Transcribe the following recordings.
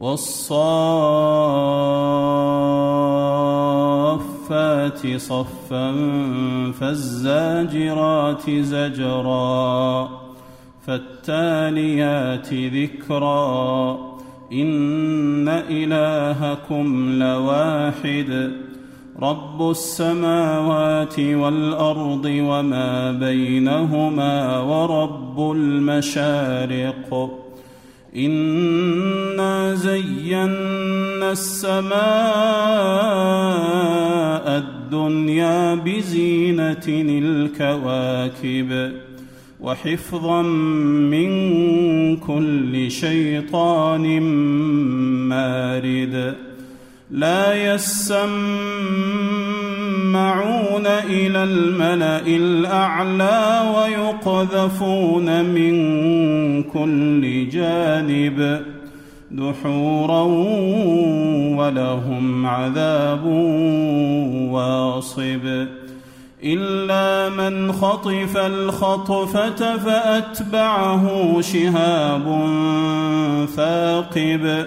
والصافات صفا فالزاجرات زجرا فالتاليات ذكرا إن إلهكم لواحد رب السماوات والأرض وما بينهما ورب المشارق انا زينا السماء الدنيا بزينه الكواكب وحفظا من كل شيطان مارد لا يسمعون إلى الملأ الأعلى ويقذفون من كل جانب دحورا ولهم عذاب واصب. إلا من خطف الخطفة فأتبعه شهاب ثاقب.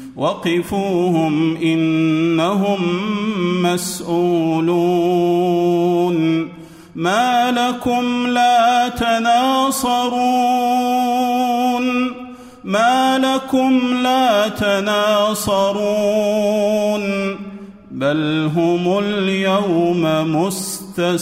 وقفوهم إنهم مسؤولون ما لكم لا تناصرون ما لكم لا تناصرون بل هم اليوم مستسلمون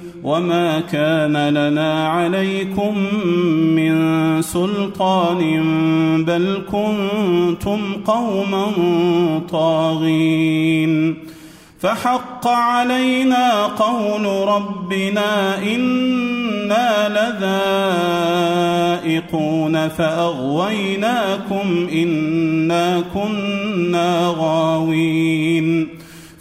وما كان لنا عليكم من سلطان بل كنتم قوما طاغين فحق علينا قول ربنا أنا لذائقون فاغويناكم انا كنا غاوين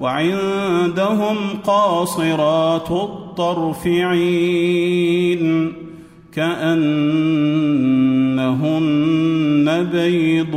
وعندهم قاصرات الطرف عين كأنهن بيض